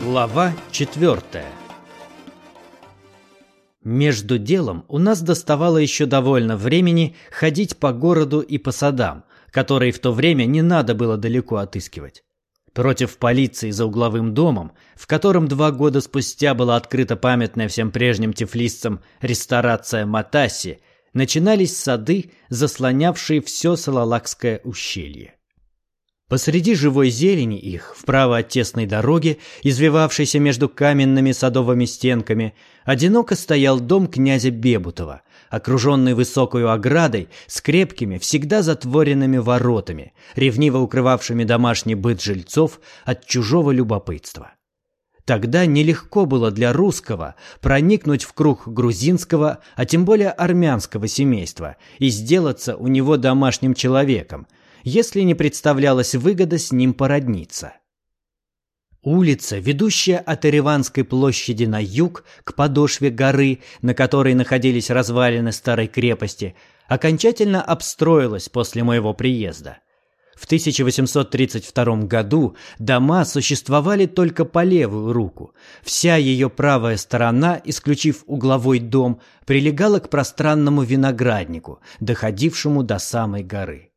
Глава четвертая Между делом у нас доставало еще довольно времени ходить по городу и по садам, которые в то время не надо было далеко отыскивать. Против полиции за угловым домом, в котором два года спустя была открыта памятная всем прежним тифлисцам ресторация Матаси, начинались сады, заслонявшие все Салалакское ущелье. Посреди живой зелени их, вправо от тесной дороги, извивавшейся между каменными садовыми стенками, одиноко стоял дом князя Бебутова, окруженный высокою оградой с крепкими, всегда затворенными воротами, ревниво укрывавшими домашний быт жильцов от чужого любопытства. Тогда нелегко было для русского проникнуть в круг грузинского, а тем более армянского семейства и сделаться у него домашним человеком – если не представлялась выгода с ним породниться. Улица, ведущая от Ереванской площади на юг к подошве горы, на которой находились развалины старой крепости, окончательно обстроилась после моего приезда. В 1832 году дома существовали только по левую руку. Вся ее правая сторона, исключив угловой дом, прилегала к пространному винограднику, доходившему до самой горы.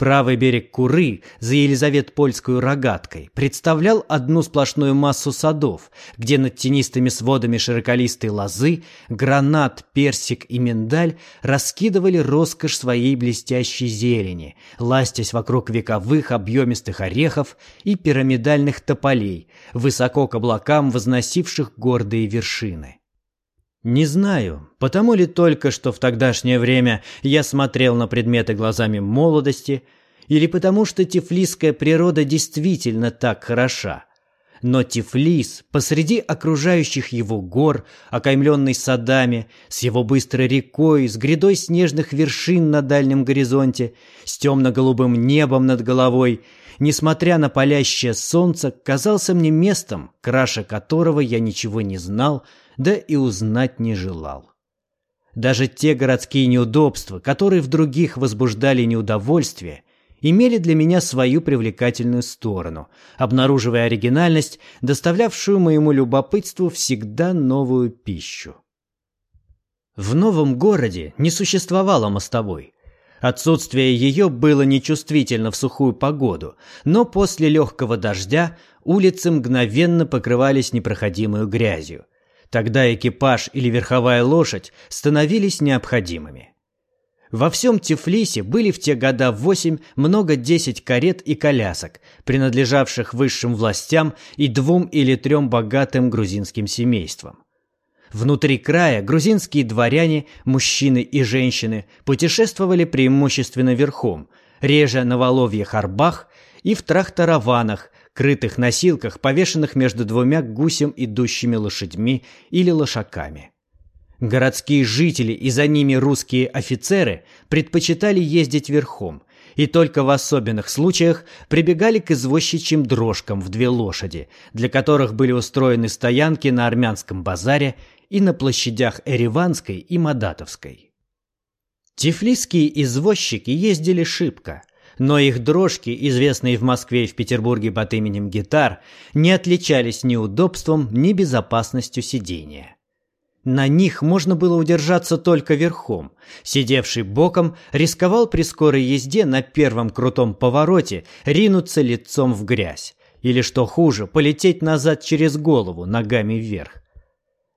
Правый берег Куры за Елизавет-Польскую рогаткой представлял одну сплошную массу садов, где над тенистыми сводами широколистой лозы гранат, персик и миндаль раскидывали роскошь своей блестящей зелени, ластясь вокруг вековых объемистых орехов и пирамидальных тополей, высоко к облакам возносивших гордые вершины. Не знаю, потому ли только, что в тогдашнее время я смотрел на предметы глазами молодости, или потому что тифлисская природа действительно так хороша. Но Тифлис, посреди окружающих его гор, окаймленный садами, с его быстрой рекой, с грядой снежных вершин на дальнем горизонте, с темно-голубым небом над головой, несмотря на палящее солнце, казался мне местом, краше которого я ничего не знал, да и узнать не желал. Даже те городские неудобства, которые в других возбуждали неудовольствие, имели для меня свою привлекательную сторону, обнаруживая оригинальность, доставлявшую моему любопытству всегда новую пищу. В новом городе не существовало мостовой. Отсутствие ее было нечувствительно в сухую погоду, но после легкого дождя улицы мгновенно покрывались непроходимой грязью. Тогда экипаж или верховая лошадь становились необходимыми. Во всем Тифлисе были в те года восемь, много десять карет и колясок, принадлежавших высшим властям и двум или трем богатым грузинским семействам. Внутри края грузинские дворяне, мужчины и женщины путешествовали преимущественно верхом, реже на воловьях арбах и в трактарованах, крытых носилках, повешенных между двумя гусем идущими лошадьми или лошаками. Городские жители и за ними русские офицеры предпочитали ездить верхом, и только в особенных случаях прибегали к извозчичьим дрожкам в две лошади, для которых были устроены стоянки на армянском базаре и на площадях Эреванской и Мадатовской. Тифлисские извозчики ездили шибко, но их дрожки, известные в Москве и в Петербурге под именем гитар, не отличались ни удобством, ни безопасностью сидения. На них можно было удержаться только верхом. Сидевший боком рисковал при скорой езде на первом крутом повороте ринуться лицом в грязь. Или, что хуже, полететь назад через голову, ногами вверх.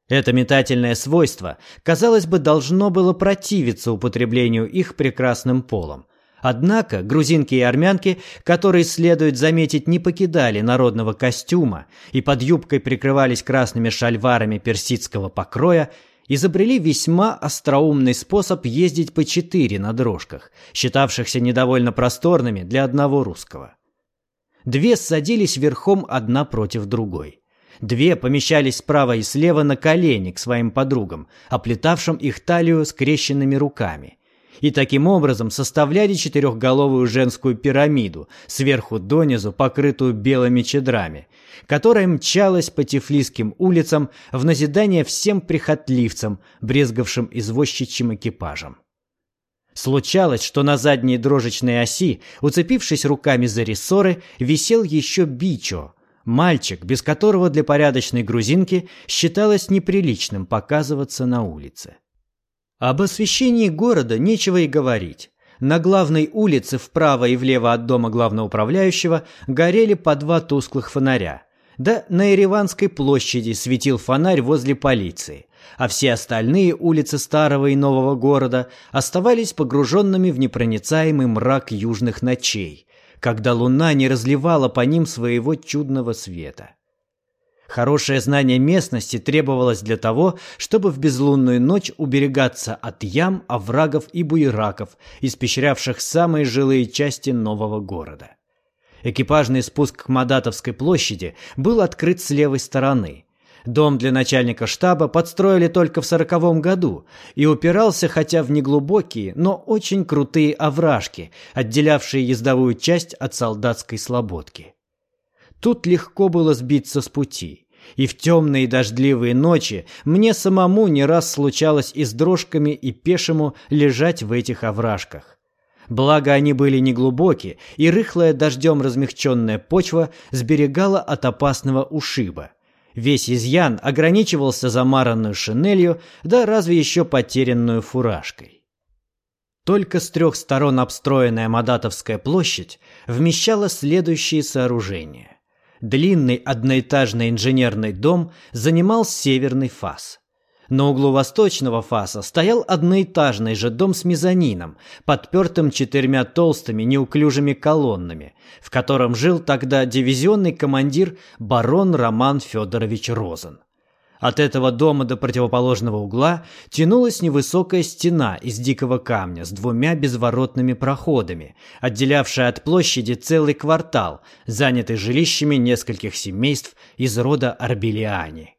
Это метательное свойство, казалось бы, должно было противиться употреблению их прекрасным полом. Однако грузинки и армянки, которые, следует заметить, не покидали народного костюма и под юбкой прикрывались красными шальварами персидского покроя, изобрели весьма остроумный способ ездить по четыре на дрожках, считавшихся недовольно просторными для одного русского. Две садились верхом одна против другой. Две помещались справа и слева на колени к своим подругам, оплетавшим их талию скрещенными руками – и таким образом составляли четырехголовую женскую пирамиду, сверху донизу покрытую белыми чедрами, которая мчалась по Тифлисским улицам в назидание всем прихотливцам, брезгавшим извозчичьим экипажем. Случалось, что на задней дрожечной оси, уцепившись руками за рессоры, висел еще бичо, Мальчик, без которого для порядочной грузинки считалось неприличным показываться на улице. Об освещении города нечего и говорить. На главной улице вправо и влево от дома главноуправляющего горели по два тусклых фонаря. Да на Ереванской площади светил фонарь возле полиции, а все остальные улицы старого и нового города оставались погруженными в непроницаемый мрак южных ночей, когда луна не разливала по ним своего чудного света. Хорошее знание местности требовалось для того, чтобы в безлунную ночь уберегаться от ям, оврагов и буераков, испещрявших самые жилые части нового города. Экипажный спуск к Мадатовской площади был открыт с левой стороны – Дом для начальника штаба подстроили только в сороковом году и упирался хотя в неглубокие, но очень крутые овражки, отделявшие ездовую часть от солдатской слободки. Тут легко было сбиться с пути, и в темные дождливые ночи мне самому не раз случалось и с дрожками, и пешему лежать в этих овражках. Благо они были неглубокие, и рыхлая дождем размягченная почва сберегала от опасного ушиба – Весь изъян ограничивался замаранную шинелью, да разве еще потерянную фуражкой. Только с трех сторон обстроенная Мадатовская площадь вмещала следующие сооружения. Длинный одноэтажный инженерный дом занимал северный фас. На углу восточного фаса стоял одноэтажный же дом с мезонином, подпертым четырьмя толстыми неуклюжими колоннами, в котором жил тогда дивизионный командир барон Роман Федорович Розен. От этого дома до противоположного угла тянулась невысокая стена из дикого камня с двумя безворотными проходами, отделявшая от площади целый квартал, занятый жилищами нескольких семейств из рода Арбелиани.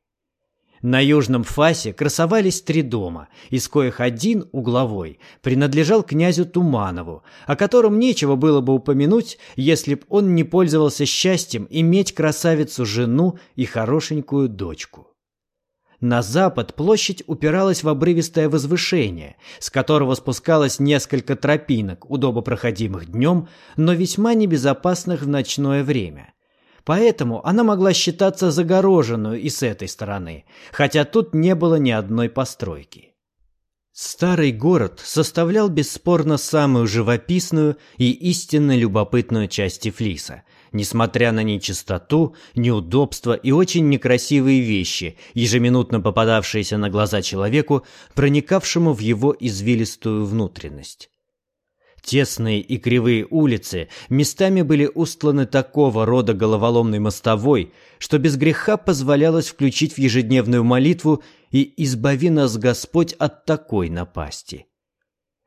На южном фасе красовались три дома, из коих один, угловой, принадлежал князю Туманову, о котором нечего было бы упомянуть, если б он не пользовался счастьем иметь красавицу-жену и хорошенькую дочку. На запад площадь упиралась в обрывистое возвышение, с которого спускалось несколько тропинок, удобопроходимых днем, но весьма небезопасных в ночное время. Поэтому она могла считаться загороженную и с этой стороны, хотя тут не было ни одной постройки. Старый город составлял бесспорно самую живописную и истинно любопытную часть Тифлиса, несмотря на нечистоту, неудобства и очень некрасивые вещи, ежеминутно попадавшиеся на глаза человеку, проникавшему в его извилистую внутренность. Тесные и кривые улицы местами были устланы такого рода головоломной мостовой, что без греха позволялось включить в ежедневную молитву и «Избави нас, Господь, от такой напасти».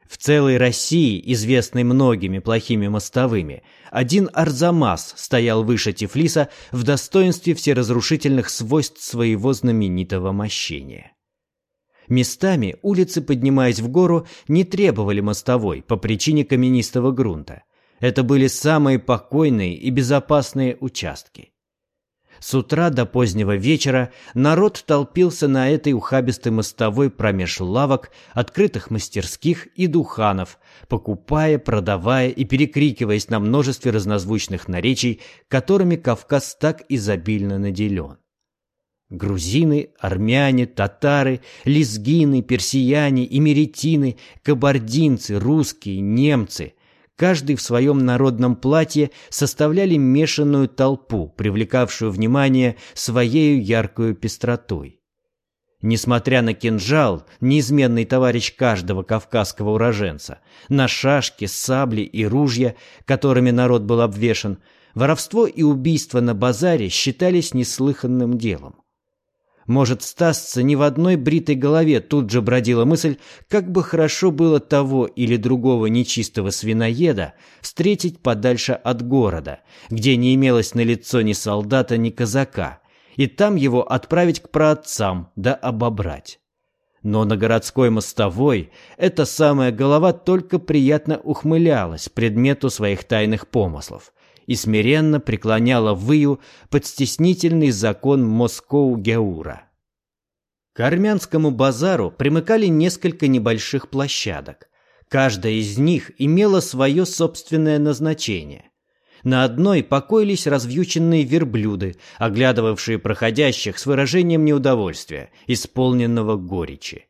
В целой России, известной многими плохими мостовыми, один Арзамас стоял выше Тифлиса в достоинстве всеразрушительных свойств своего знаменитого мощения. Местами улицы, поднимаясь в гору, не требовали мостовой по причине каменистого грунта. Это были самые покойные и безопасные участки. С утра до позднего вечера народ толпился на этой ухабистой мостовой промеж лавок, открытых мастерских и духанов, покупая, продавая и перекрикиваясь на множестве разнозвучных наречий, которыми Кавказ так изобильно наделен. Грузины, армяне, татары, лезгины, персияне, имеретины, кабардинцы, русские, немцы – каждый в своем народном платье составляли мешанную толпу, привлекавшую внимание своей яркую пестротой. Несмотря на кинжал, неизменный товарищ каждого кавказского уроженца, на шашки, сабли и ружья, которыми народ был обвешан, воровство и убийство на базаре считались неслыханным делом. Может, стасться ни в одной бритой голове тут же бродила мысль, как бы хорошо было того или другого нечистого свиноеда встретить подальше от города, где не имелось на лицо ни солдата, ни казака, и там его отправить к праотцам да обобрать. Но на городской мостовой эта самая голова только приятно ухмылялась предмету своих тайных помыслов, и смиренно преклоняла выю под стеснительный закон Москоу-Геура. К армянскому базару примыкали несколько небольших площадок. Каждая из них имела свое собственное назначение. На одной покоились развьюченные верблюды, оглядывавшие проходящих с выражением неудовольствия, исполненного горечи.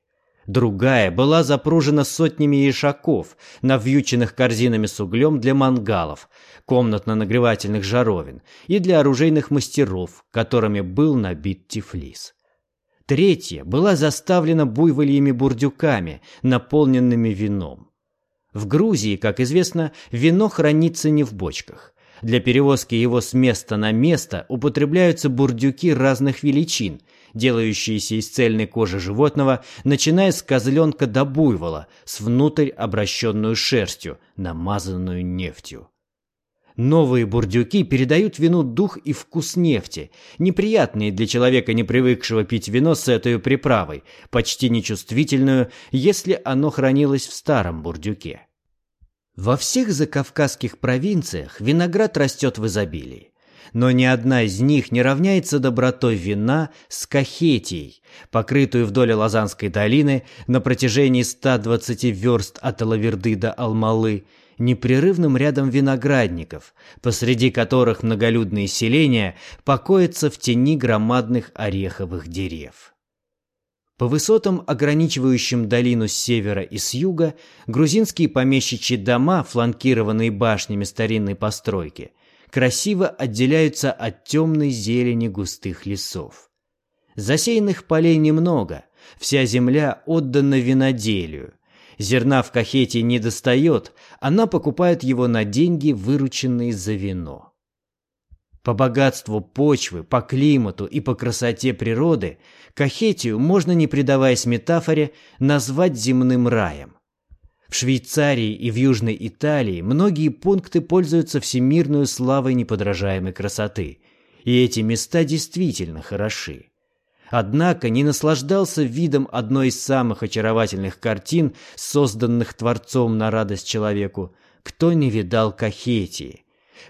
Другая была запружена сотнями ишаков, навьюченных корзинами с углем для мангалов, комнатно-нагревательных жаровин и для оружейных мастеров, которыми был набит тифлис. Третья была заставлена буйвольями-бурдюками, наполненными вином. В Грузии, как известно, вино хранится не в бочках. Для перевозки его с места на место употребляются бурдюки разных величин, делающиеся из цельной кожи животного, начиная с козленка до буйвола, с внутрь обращенную шерстью, намазанную нефтью. Новые бурдюки передают вину дух и вкус нефти, неприятные для человека, не привыкшего пить вино с этой приправой, почти нечувствительную, если оно хранилось в старом бурдюке. Во всех закавказских провинциях виноград растет в изобилии. Но ни одна из них не равняется добротой вина с Кахетией, покрытую вдоль Лазанской долины на протяжении 120 верст от Алаверды до Алмалы, непрерывным рядом виноградников, посреди которых многолюдные селения покоятся в тени громадных ореховых дерев. По высотам, ограничивающим долину с севера и с юга, грузинские помещичьи дома, фланкированные башнями старинной постройки, красиво отделяются от темной зелени густых лесов. Засеянных полей немного, вся земля отдана виноделию, Зерна в кахете не достает, она покупает его на деньги, вырученные за вино. По богатству почвы, по климату и по красоте природы Кахетию можно, не предаваясь метафоре, назвать земным раем. В Швейцарии и в Южной Италии многие пункты пользуются всемирной славой неподражаемой красоты, и эти места действительно хороши. Однако не наслаждался видом одной из самых очаровательных картин, созданных Творцом на радость человеку, кто не видал Кахетии.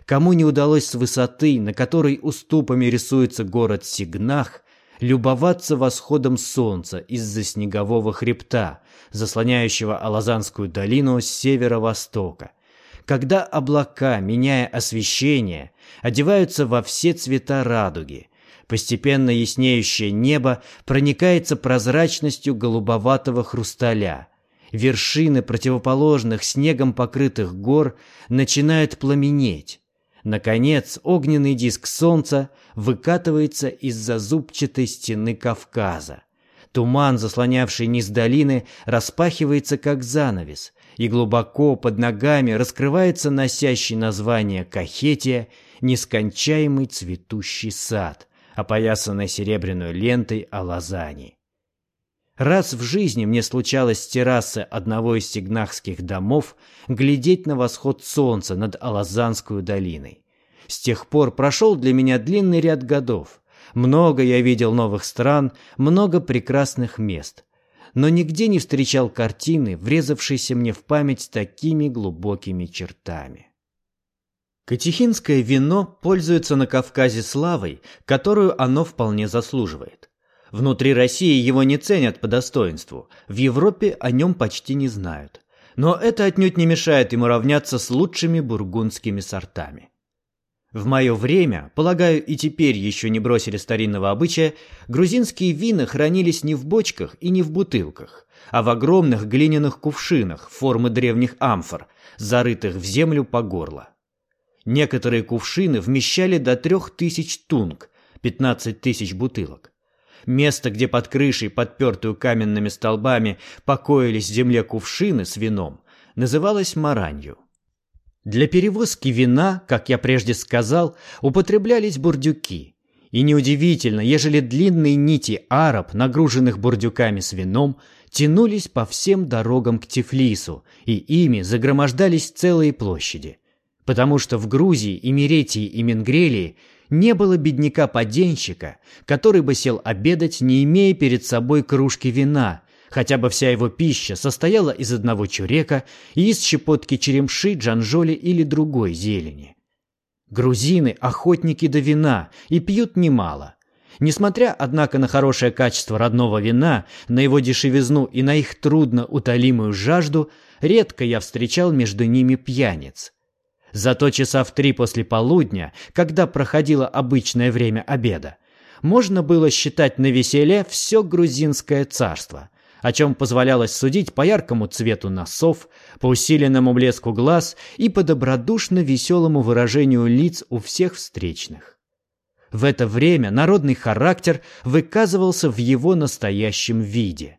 Кому не удалось с высоты, на которой уступами рисуется город Сигнах, любоваться восходом солнца из-за снегового хребта, заслоняющего Алазанскую долину с северо-востока, когда облака, меняя освещение, одеваются во все цвета радуги – Постепенно яснеющее небо проникается прозрачностью голубоватого хрусталя. Вершины противоположных снегом покрытых гор начинают пламенеть. Наконец, огненный диск солнца выкатывается из-за зубчатой стены Кавказа. Туман, заслонявший низ долины, распахивается как занавес, и глубоко под ногами раскрывается носящий название Кахетия нескончаемый цветущий сад, опоясанной серебряной лентой Алазани. Раз в жизни мне случалось с террасы одного из сигнахских домов глядеть на восход солнца над Алазанскую долиной. С тех пор прошел для меня длинный ряд годов. Много я видел новых стран, много прекрасных мест. Но нигде не встречал картины, врезавшейся мне в память такими глубокими чертами. Катехинское вино пользуется на Кавказе славой, которую оно вполне заслуживает. Внутри России его не ценят по достоинству, в Европе о нем почти не знают. Но это отнюдь не мешает ему равняться с лучшими бургундскими сортами. В мое время, полагаю, и теперь еще не бросили старинного обычая, грузинские вина хранились не в бочках и не в бутылках, а в огромных глиняных кувшинах формы древних амфор, зарытых в землю по горло. Некоторые кувшины вмещали до трех тысяч тунг, 15 тысяч бутылок. Место, где под крышей, подпертую каменными столбами, покоились в земле кувшины с вином, называлось Маранью. Для перевозки вина, как я прежде сказал, употреблялись бурдюки. И неудивительно, ежели длинные нити араб, нагруженных бурдюками с вином, тянулись по всем дорогам к Тифлису, и ими загромождались целые площади – потому что в Грузии, Имеретии и Менгрелии не было бедняка-поденщика, который бы сел обедать, не имея перед собой кружки вина, хотя бы вся его пища состояла из одного чурека и из щепотки черемши, джанжоли или другой зелени. Грузины – охотники до вина и пьют немало. Несмотря, однако, на хорошее качество родного вина, на его дешевизну и на их трудно утолимую жажду, редко я встречал между ними пьяниц – Зато часа в три после полудня, когда проходило обычное время обеда, можно было считать на веселе все грузинское царство, о чем позволялось судить по яркому цвету носов, по усиленному блеску глаз и по добродушно веселому выражению лиц у всех встречных. В это время народный характер выказывался в его настоящем виде.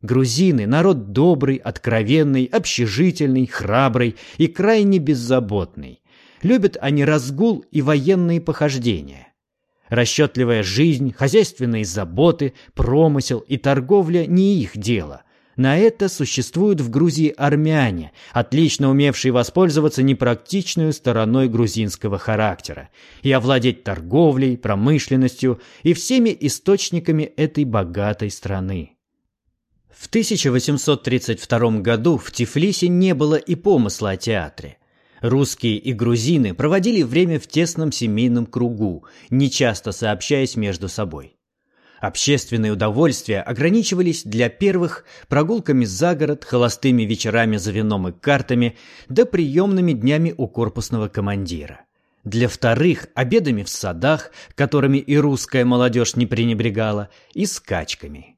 Грузины – народ добрый, откровенный, общежительный, храбрый и крайне беззаботный. Любят они разгул и военные похождения. Расчетливая жизнь, хозяйственные заботы, промысел и торговля не их дело. На это существуют в Грузии армяне, отлично умевшие воспользоваться непрактичной стороной грузинского характера и овладеть торговлей, промышленностью и всеми источниками этой богатой страны. В 1832 году в Тифлисе не было и помысла о театре. Русские и грузины проводили время в тесном семейном кругу, нечасто сообщаясь между собой. Общественные удовольствия ограничивались для первых прогулками за город, холостыми вечерами за вином и картами, да приемными днями у корпусного командира. Для вторых – обедами в садах, которыми и русская молодежь не пренебрегала, и скачками –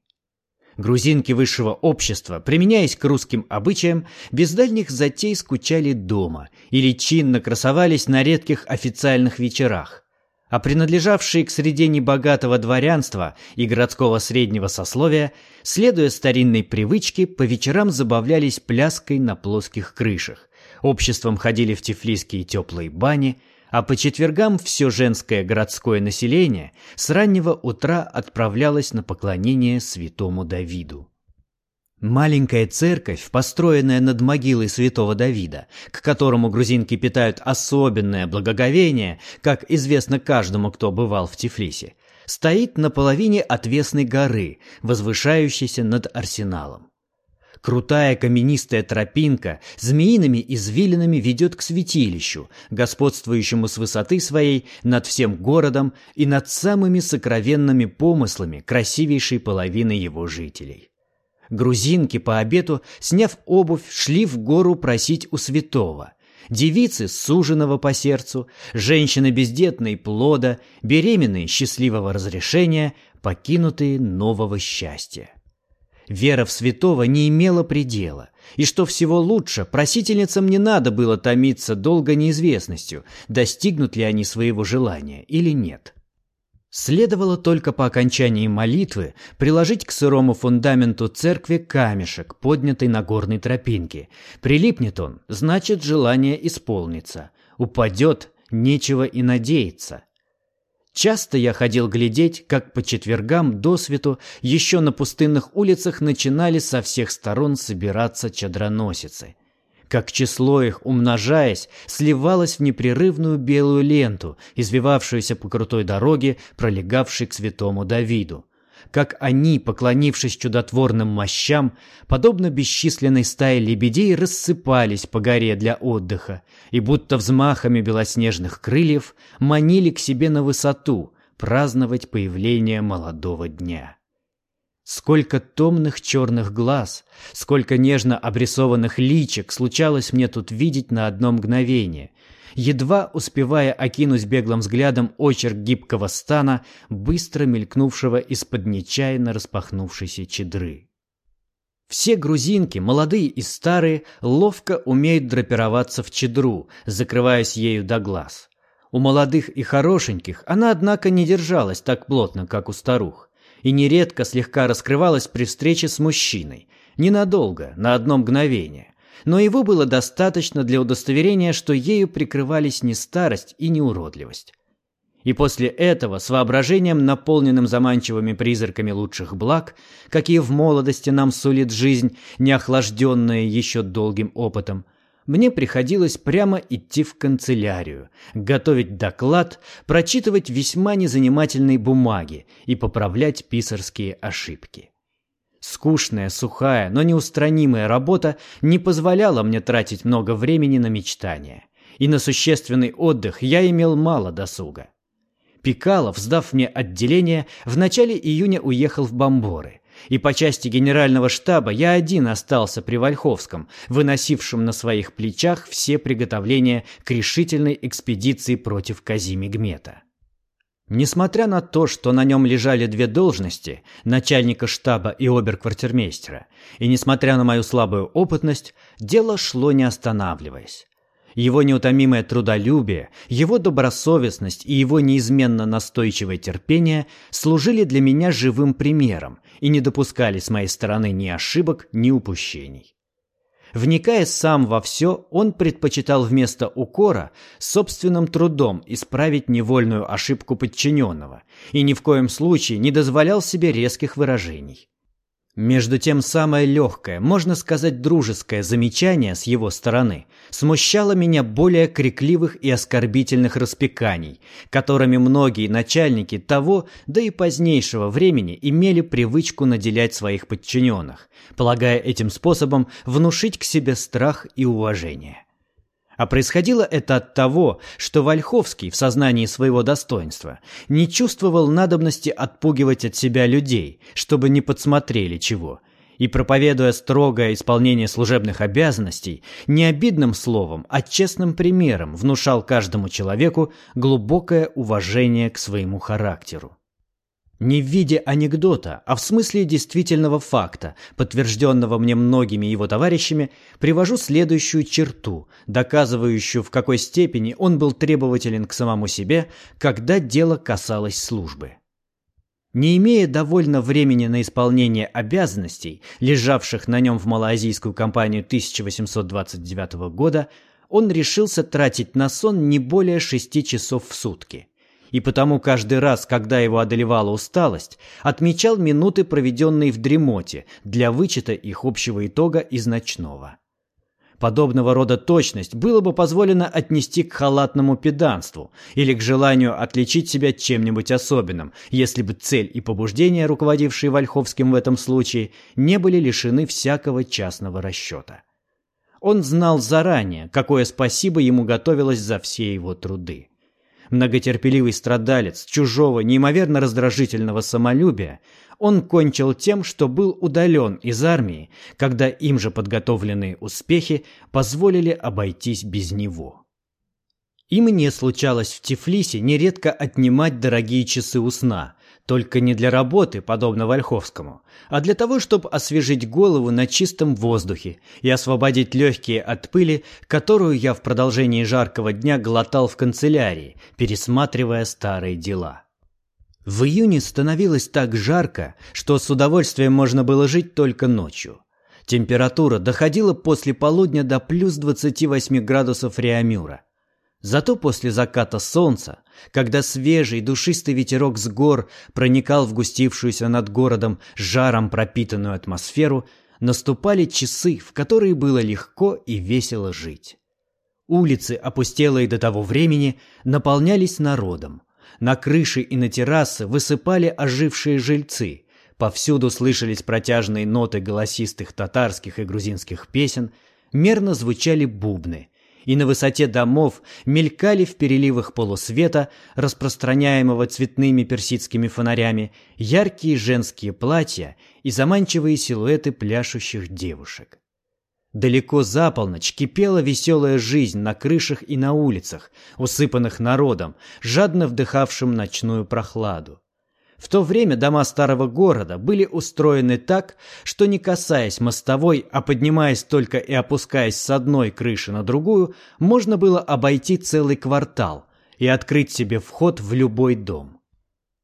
Грузинки высшего общества, применяясь к русским обычаям, без дальних затей скучали дома или чинно красовались на редких официальных вечерах. А принадлежавшие к среде небогатого дворянства и городского среднего сословия, следуя старинной привычке, по вечерам забавлялись пляской на плоских крышах, обществом ходили в тифлисские теплые бани – а по четвергам все женское городское население с раннего утра отправлялось на поклонение святому Давиду. Маленькая церковь, построенная над могилой святого Давида, к которому грузинки питают особенное благоговение, как известно каждому, кто бывал в Тифлисе, стоит на половине отвесной горы, возвышающейся над арсеналом. Крутая каменистая тропинка змеиными извилинами ведет к святилищу, господствующему с высоты своей над всем городом и над самыми сокровенными помыслами красивейшей половины его жителей. Грузинки по обету, сняв обувь, шли в гору просить у святого – девицы суженого по сердцу, женщины бездетные плода, беременные счастливого разрешения, покинутые нового счастья. Вера в святого не имела предела, и что всего лучше, просительницам не надо было томиться долго неизвестностью, достигнут ли они своего желания или нет. Следовало только по окончании молитвы приложить к сырому фундаменту церкви камешек, поднятый на горной тропинке. Прилипнет он, значит желание исполнится. Упадет, нечего и надеяться. Часто я ходил глядеть, как по четвергам до свету еще на пустынных улицах начинали со всех сторон собираться чадроносицы. Как число их, умножаясь, сливалось в непрерывную белую ленту, извивавшуюся по крутой дороге, пролегавшей к святому Давиду как они, поклонившись чудотворным мощам, подобно бесчисленной стае лебедей, рассыпались по горе для отдыха и будто взмахами белоснежных крыльев манили к себе на высоту праздновать появление молодого дня. Сколько томных черных глаз, сколько нежно обрисованных личек случалось мне тут видеть на одно мгновение, едва успевая окинуть беглым взглядом очерк гибкого стана, быстро мелькнувшего из-под нечаянно распахнувшейся чедры. Все грузинки, молодые и старые, ловко умеют драпироваться в чедру, закрываясь ею до глаз. У молодых и хорошеньких она, однако, не держалась так плотно, как у старух, и нередко слегка раскрывалась при встрече с мужчиной, ненадолго, на одно мгновение, но его было достаточно для удостоверения, что ею прикрывались не старость и не уродливость. И после этого, с воображением, наполненным заманчивыми призраками лучших благ, какие в молодости нам сулит жизнь, не охлажденная еще долгим опытом, мне приходилось прямо идти в канцелярию, готовить доклад, прочитывать весьма незанимательные бумаги и поправлять писарские ошибки. Скучная, сухая, но неустранимая работа не позволяла мне тратить много времени на мечтания. И на существенный отдых я имел мало досуга. Пикалов, сдав мне отделение, в начале июня уехал в Бомборы, и по части генерального штаба я один остался при Вольховском, выносившем на своих плечах все приготовления к решительной экспедиции против Казимигмета. Несмотря на то, что на нем лежали две должности – начальника штаба и оберквартирмейстера, и несмотря на мою слабую опытность, дело шло не останавливаясь. Его неутомимое трудолюбие, его добросовестность и его неизменно настойчивое терпение служили для меня живым примером и не допускали с моей стороны ни ошибок, ни упущений. Вникая сам во все, он предпочитал вместо укора собственным трудом исправить невольную ошибку подчиненного и ни в коем случае не дозволял себе резких выражений. Между тем самое легкое, можно сказать дружеское замечание с его стороны смущало меня более крикливых и оскорбительных распеканий, которыми многие начальники того, да и позднейшего времени имели привычку наделять своих подчиненных, полагая этим способом внушить к себе страх и уважение. А происходило это от того, что Вольховский в сознании своего достоинства не чувствовал надобности отпугивать от себя людей, чтобы не подсмотрели чего, и, проповедуя строгое исполнение служебных обязанностей, не обидным словом, а честным примером внушал каждому человеку глубокое уважение к своему характеру. Не в виде анекдота, а в смысле действительного факта, подтвержденного мне многими его товарищами, привожу следующую черту, доказывающую, в какой степени он был требователен к самому себе, когда дело касалось службы. Не имея довольно времени на исполнение обязанностей, лежавших на нем в малоазийскую кампанию 1829 года, он решился тратить на сон не более шести часов в сутки и потому каждый раз, когда его одолевала усталость, отмечал минуты, проведенные в дремоте, для вычета их общего итога из ночного. Подобного рода точность было бы позволено отнести к халатному педанству или к желанию отличить себя чем-нибудь особенным, если бы цель и побуждения, руководившие Вольховским в этом случае, не были лишены всякого частного расчета. Он знал заранее, какое спасибо ему готовилось за все его труды многотерпеливый страдалец чужого неимоверно раздражительного самолюбия, он кончил тем, что был удален из армии, когда им же подготовленные успехи позволили обойтись без него. И мне случалось в Тифлисе нередко отнимать дорогие часы у сна, только не для работы, подобно Вольховскому, а для того, чтобы освежить голову на чистом воздухе и освободить легкие от пыли, которую я в продолжении жаркого дня глотал в канцелярии, пересматривая старые дела. В июне становилось так жарко, что с удовольствием можно было жить только ночью. Температура доходила после полудня до плюс 28 градусов Реамюра – Зато после заката солнца, когда свежий душистый ветерок с гор проникал в густившуюся над городом жаром пропитанную атмосферу, наступали часы, в которые было легко и весело жить. Улицы, опустелые до того времени, наполнялись народом. На крыши и на террасы высыпали ожившие жильцы. Повсюду слышались протяжные ноты голосистых татарских и грузинских песен, мерно звучали бубны – и на высоте домов мелькали в переливах полусвета, распространяемого цветными персидскими фонарями, яркие женские платья и заманчивые силуэты пляшущих девушек. Далеко за полночь кипела веселая жизнь на крышах и на улицах, усыпанных народом, жадно вдыхавшим ночную прохладу. В то время дома старого города были устроены так, что не касаясь мостовой, а поднимаясь только и опускаясь с одной крыши на другую, можно было обойти целый квартал и открыть себе вход в любой дом.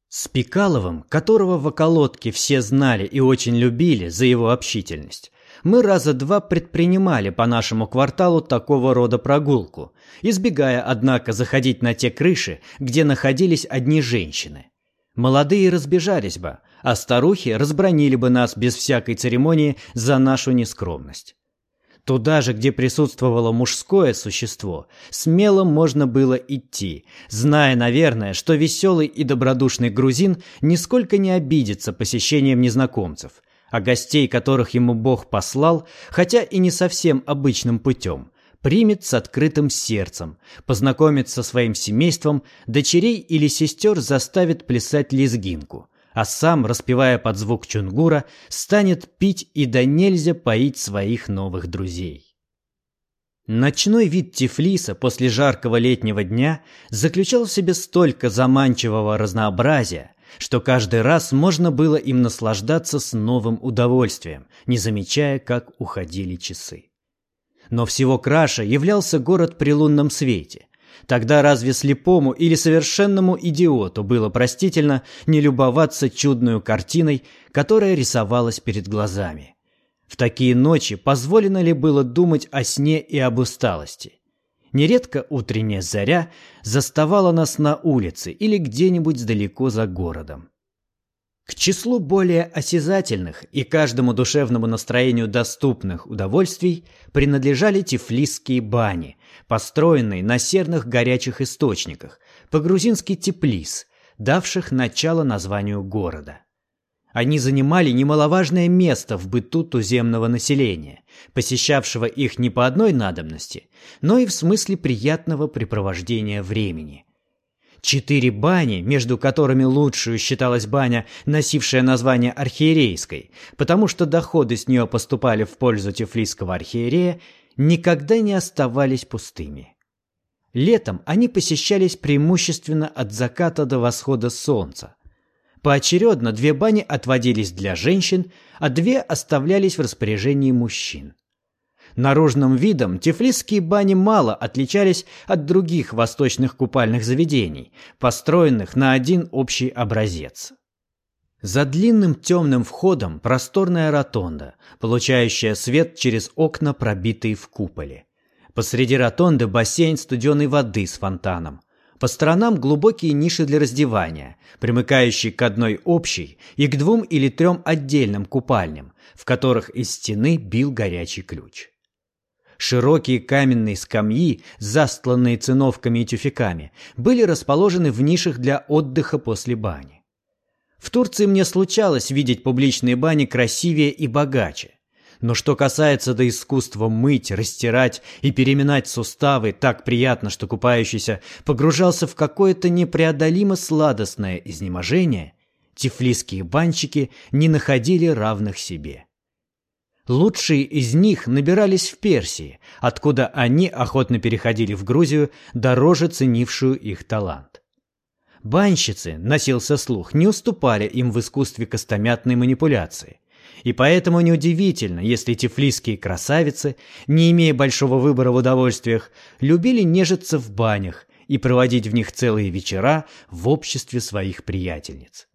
С Пикаловым, которого в околотке все знали и очень любили за его общительность, мы раза два предпринимали по нашему кварталу такого рода прогулку, избегая, однако, заходить на те крыши, где находились одни женщины – Молодые разбежались бы, а старухи разбронили бы нас без всякой церемонии за нашу нескромность. Туда же, где присутствовало мужское существо, смело можно было идти, зная, наверное, что веселый и добродушный грузин нисколько не обидится посещением незнакомцев, а гостей, которых ему Бог послал, хотя и не совсем обычным путем, примет с открытым сердцем, познакомит со своим семейством, дочерей или сестер заставит плясать лезгинку, а сам, распевая под звук чунгура, станет пить и до нельзя поить своих новых друзей. Ночной вид Тифлиса после жаркого летнего дня заключал в себе столько заманчивого разнообразия, что каждый раз можно было им наслаждаться с новым удовольствием, не замечая, как уходили часы. Но всего краше являлся город при лунном свете. Тогда разве слепому или совершенному идиоту было простительно не любоваться чудной картиной, которая рисовалась перед глазами? В такие ночи позволено ли было думать о сне и об усталости? Нередко утренняя заря заставала нас на улице или где-нибудь далеко за городом. К числу более осязательных и каждому душевному настроению доступных удовольствий принадлежали тифлисские бани, построенные на серных горячих источниках, по-грузински теплис, давших начало названию города. Они занимали немаловажное место в быту туземного населения, посещавшего их не по одной надобности, но и в смысле приятного препровождения времени. Четыре бани, между которыми лучшую считалась баня, носившая название архиерейской, потому что доходы с нее поступали в пользу тефлисского архиерея, никогда не оставались пустыми. Летом они посещались преимущественно от заката до восхода солнца, Поочередно две бани отводились для женщин, а две оставлялись в распоряжении мужчин. Наружным видом тифлисские бани мало отличались от других восточных купальных заведений, построенных на один общий образец. За длинным темным входом просторная ротонда, получающая свет через окна, пробитые в куполе. Посреди ротонды бассейн студеной воды с фонтаном. По сторонам глубокие ниши для раздевания, примыкающие к одной общей и к двум или трем отдельным купальням, в которых из стены бил горячий ключ. Широкие каменные скамьи, застланные циновками и тюфяками, были расположены в нишах для отдыха после бани. В Турции мне случалось видеть публичные бани красивее и богаче. Но что касается до искусства мыть, растирать и переминать суставы, так приятно, что купающийся погружался в какое-то непреодолимо сладостное изнеможение, тифлисские банщики не находили равных себе. Лучшие из них набирались в Персии, откуда они охотно переходили в Грузию, дороже ценившую их талант. Банщицы, носился слух, не уступали им в искусстве костомятной манипуляции – и поэтому неудивительно, если тифлисские красавицы, не имея большого выбора в удовольствиях, любили нежиться в банях и проводить в них целые вечера в обществе своих приятельниц.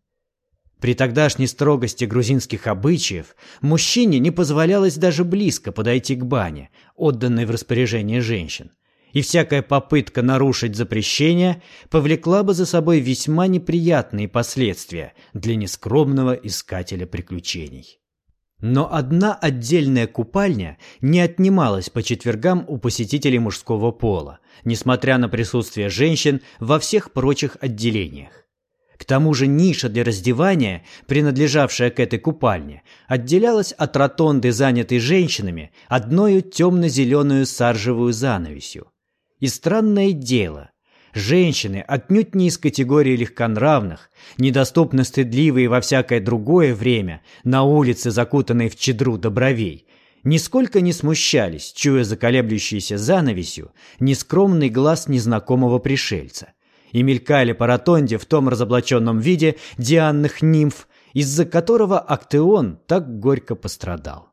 При тогдашней строгости грузинских обычаев мужчине не позволялось даже близко подойти к бане, отданной в распоряжение женщин, и всякая попытка нарушить запрещение повлекла бы за собой весьма неприятные последствия для нескромного искателя приключений. Но одна отдельная купальня не отнималась по четвергам у посетителей мужского пола, несмотря на присутствие женщин во всех прочих отделениях. К тому же ниша для раздевания, принадлежавшая к этой купальне, отделялась от ротонды, занятой женщинами, одною темно-зеленую саржевую занавесью. И странное дело, Женщины отнюдь не из категории легконравных, недоступно стыдливые во всякое другое время, на улице, закутанные в чедру до бровей, нисколько не смущались, чуя за колеблющейся занавесью нескромный глаз незнакомого пришельца, и мелькали по ротонде в том разоблаченном виде дианных нимф, из-за которого Актеон так горько пострадал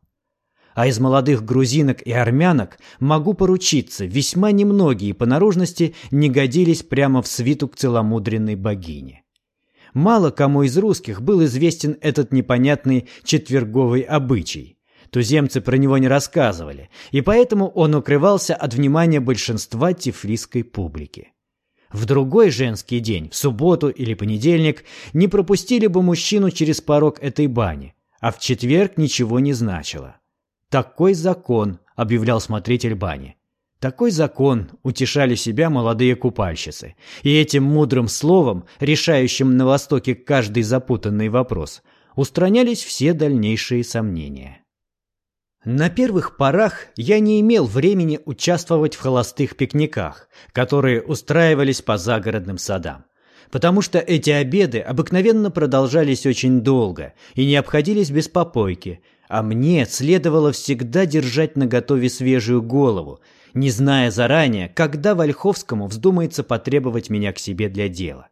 а из молодых грузинок и армянок могу поручиться, весьма немногие по наружности не годились прямо в свиту к целомудренной богине. Мало кому из русских был известен этот непонятный четверговый обычай. Туземцы про него не рассказывали, и поэтому он укрывался от внимания большинства тифлисской публики. В другой женский день, в субботу или понедельник, не пропустили бы мужчину через порог этой бани, а в четверг ничего не значило. «Такой закон», — объявлял смотритель бани. Такой закон утешали себя молодые купальщицы. И этим мудрым словом, решающим на Востоке каждый запутанный вопрос, устранялись все дальнейшие сомнения. На первых порах я не имел времени участвовать в холостых пикниках, которые устраивались по загородным садам. потому что эти обеды обыкновенно продолжались очень долго и не обходились без попойки, а мне следовало всегда держать наготове свежую голову, не зная заранее, когда Вольховскому вздумается потребовать меня к себе для дела.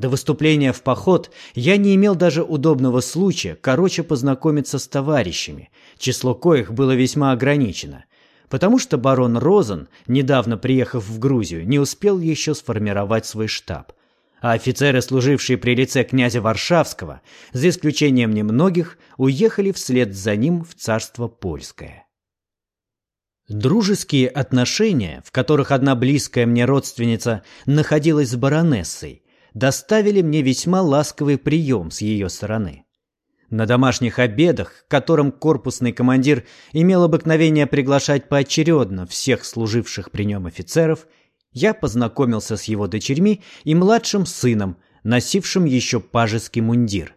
До выступления в поход я не имел даже удобного случая короче познакомиться с товарищами, число коих было весьма ограничено, потому что барон Розен, недавно приехав в Грузию, не успел еще сформировать свой штаб. А офицеры, служившие при лице князя Варшавского, за исключением немногих, уехали вслед за ним в царство польское. Дружеские отношения, в которых одна близкая мне родственница находилась с баронессой, доставили мне весьма ласковый прием с ее стороны. На домашних обедах, которым корпусный командир имел обыкновение приглашать поочередно всех служивших при нем офицеров, я познакомился с его дочерьми и младшим сыном, носившим еще пажеский мундир.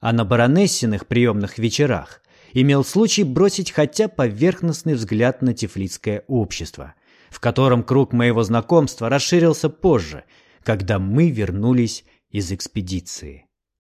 А на баронессиных приемных вечерах имел случай бросить хотя поверхностный взгляд на тифлицкое общество, в котором круг моего знакомства расширился позже, когда мы вернулись из экспедиции.